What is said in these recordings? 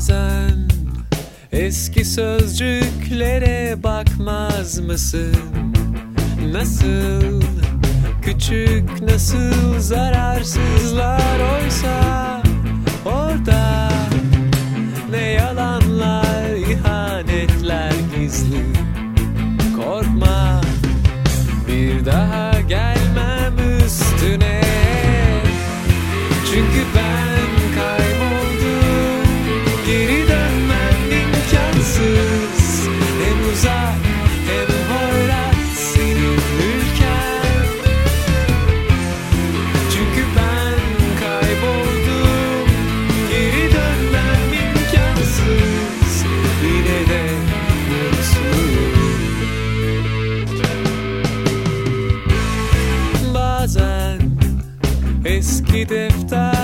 bazen. Eski sözcüklere bakmaz mısın? Nasıl? Küçük nasıl zararsızlar oysa Orada ne yalanlar ihanetler gizli. Korkma bir daha niet heeft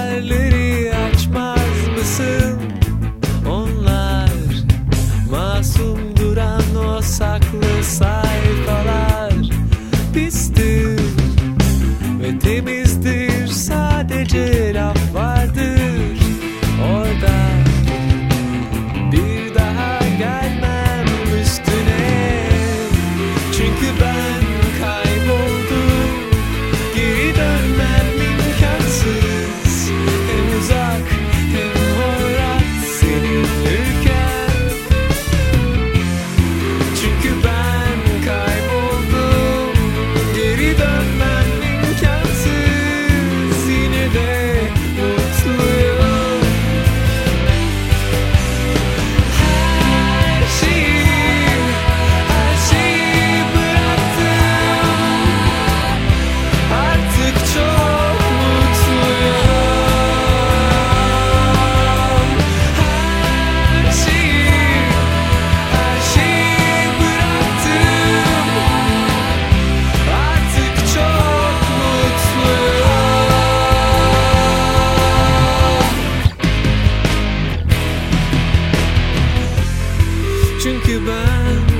time.